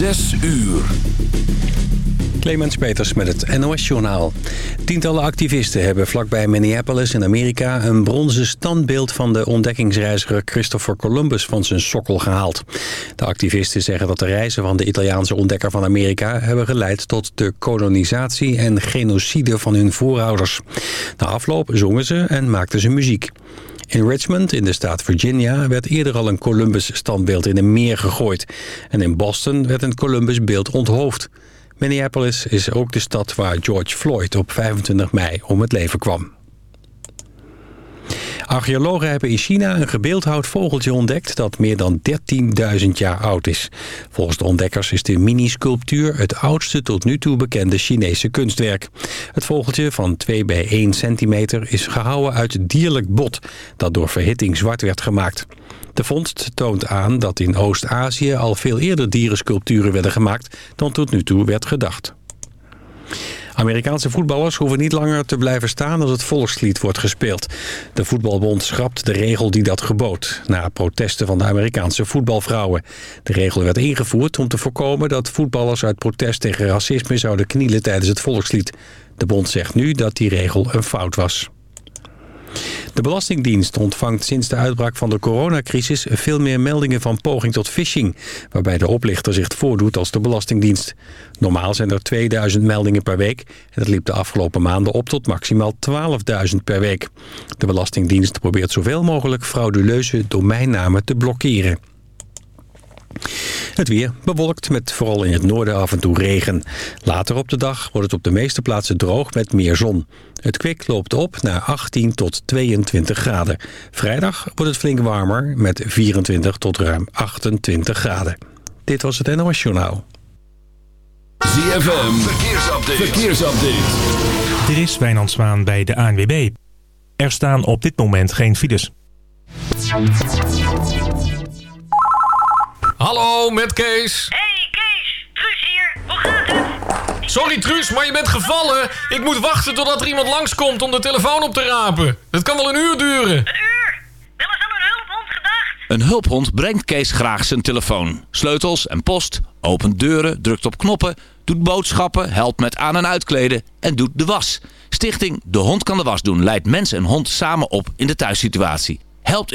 Zes uur. Clemens Peters met het NOS-journaal. Tientallen activisten hebben vlakbij Minneapolis in Amerika... een bronzen standbeeld van de ontdekkingsreiziger Christopher Columbus van zijn sokkel gehaald. De activisten zeggen dat de reizen van de Italiaanse ontdekker van Amerika... hebben geleid tot de kolonisatie en genocide van hun voorouders. Na afloop zongen ze en maakten ze muziek. In Richmond, in de staat Virginia, werd eerder al een Columbus-standbeeld in een meer gegooid. En in Boston werd een Columbus-beeld onthoofd. Minneapolis is ook de stad waar George Floyd op 25 mei om het leven kwam. Archeologen hebben in China een gebeeldhouwd vogeltje ontdekt... dat meer dan 13.000 jaar oud is. Volgens de ontdekkers is de mini-sculptuur... het oudste tot nu toe bekende Chinese kunstwerk. Het vogeltje van 2 bij 1 centimeter is gehouden uit dierlijk bot... dat door verhitting zwart werd gemaakt. De vondst toont aan dat in Oost-Azië al veel eerder dierensculpturen werden gemaakt... dan tot nu toe werd gedacht. Amerikaanse voetballers hoeven niet langer te blijven staan als het volkslied wordt gespeeld. De voetbalbond schrapt de regel die dat gebood, na protesten van de Amerikaanse voetbalvrouwen. De regel werd ingevoerd om te voorkomen dat voetballers uit protest tegen racisme zouden knielen tijdens het volkslied. De bond zegt nu dat die regel een fout was. De Belastingdienst ontvangt sinds de uitbraak van de coronacrisis veel meer meldingen van poging tot phishing, waarbij de oplichter zich voordoet als de Belastingdienst. Normaal zijn er 2000 meldingen per week en dat liep de afgelopen maanden op tot maximaal 12.000 per week. De Belastingdienst probeert zoveel mogelijk frauduleuze domeinnamen te blokkeren. Het weer bewolkt met vooral in het noorden af en toe regen. Later op de dag wordt het op de meeste plaatsen droog met meer zon. Het kwik loopt op naar 18 tot 22 graden. Vrijdag wordt het flink warmer met 24 tot ruim 28 graden. Dit was het NOS Journaal. ZFM, verkeersupdate. verkeersupdate. Er is Wijnand Zwaan bij de ANWB. Er staan op dit moment geen files. Hallo, met Kees. Hey Kees, Truus hier. Hoe gaat het? Sorry Truus, maar je bent gevallen. Ik moet wachten totdat er iemand langskomt om de telefoon op te rapen. Het kan wel een uur duren. Een uur? Wel eens aan een hulphond gedacht? Een hulphond brengt Kees graag zijn telefoon. Sleutels en post, opent deuren, drukt op knoppen, doet boodschappen, helpt met aan- en uitkleden en doet de was. Stichting De Hond kan de was doen leidt mens en hond samen op in de thuissituatie. Helpt...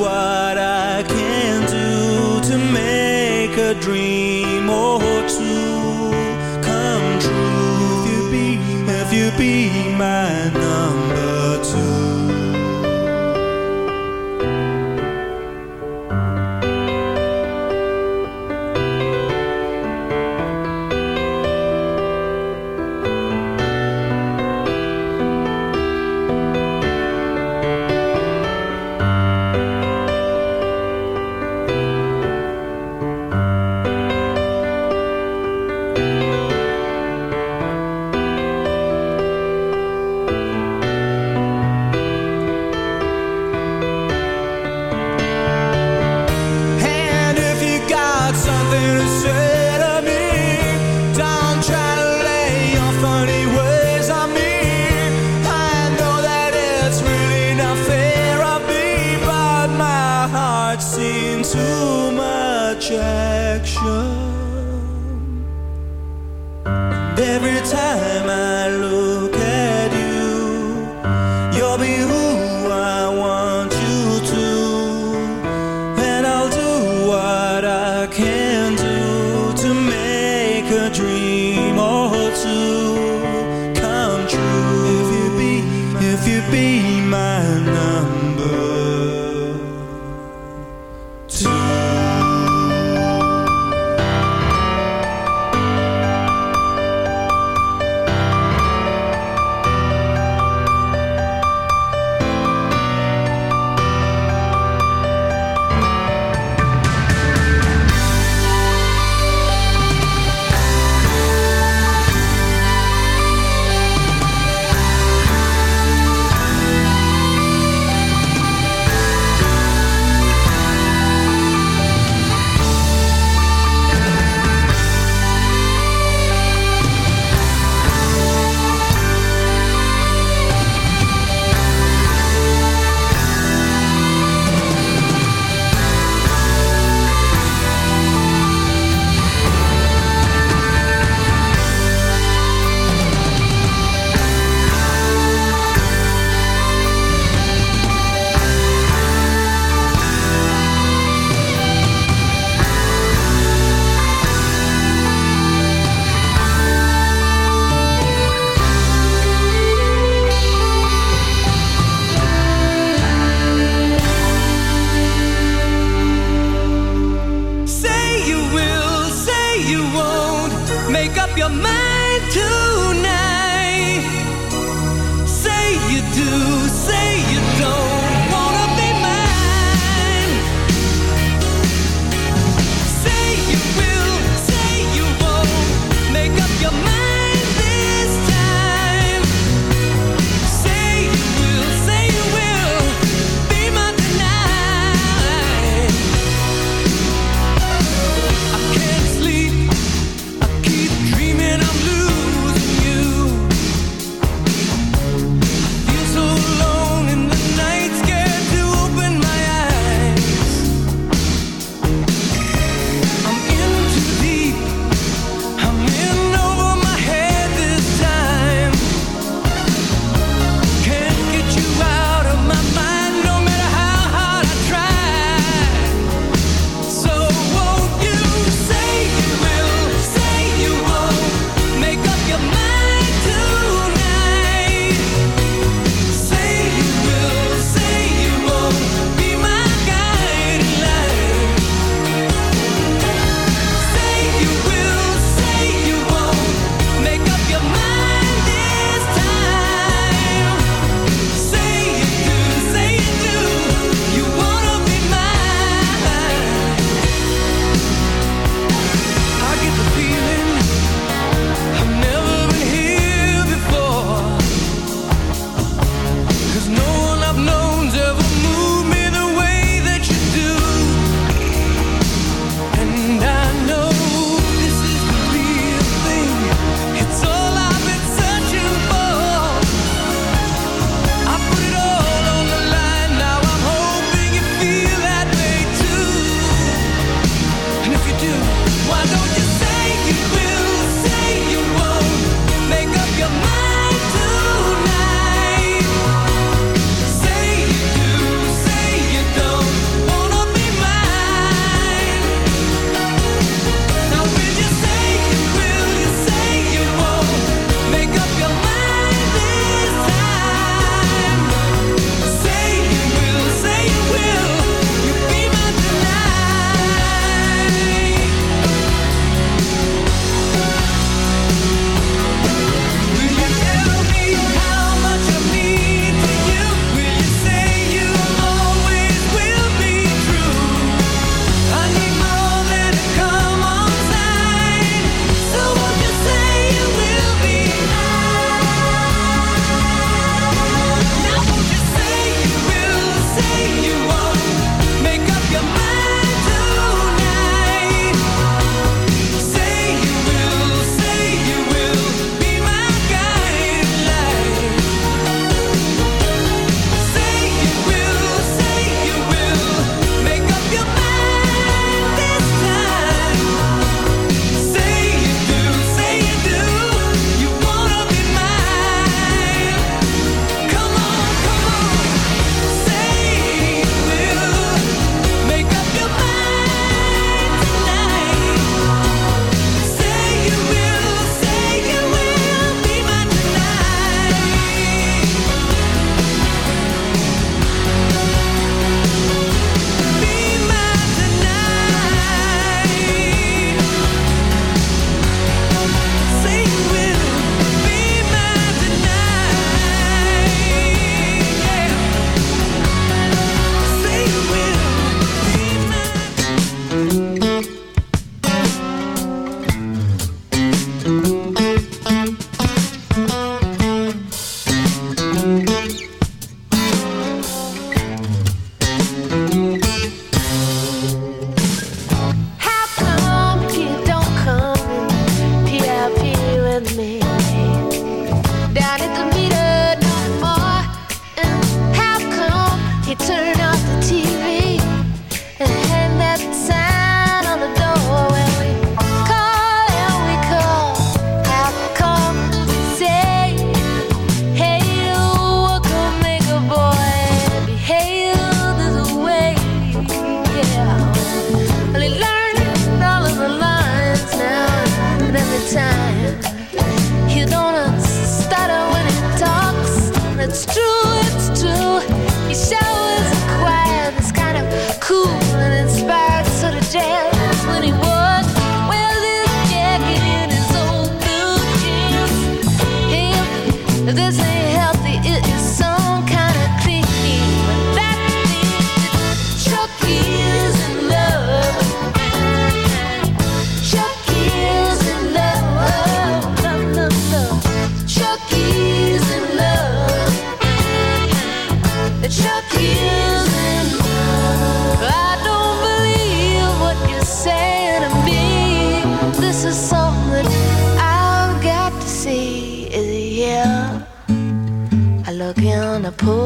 what I can do to make a dream or two come true. If you be, if you be my number.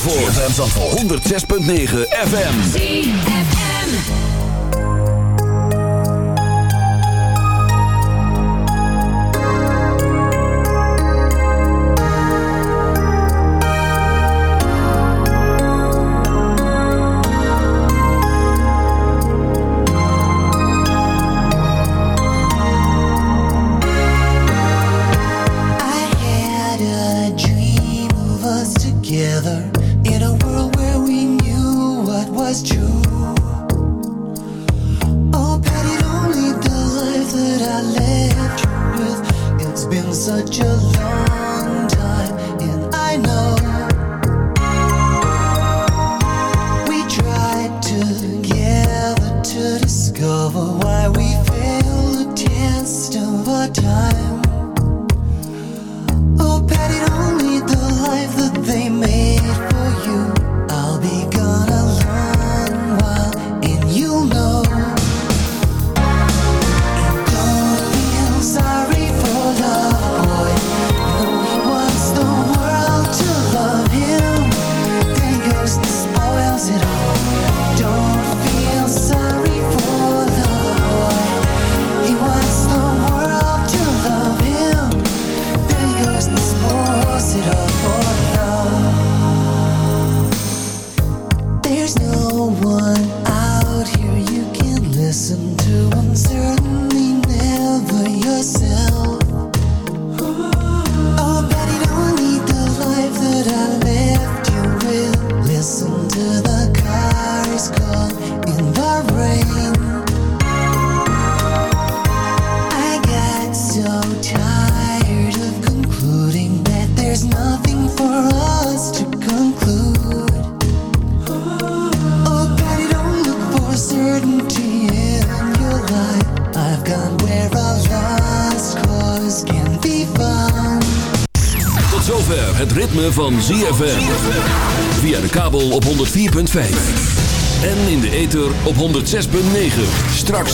voor ZFM 106.9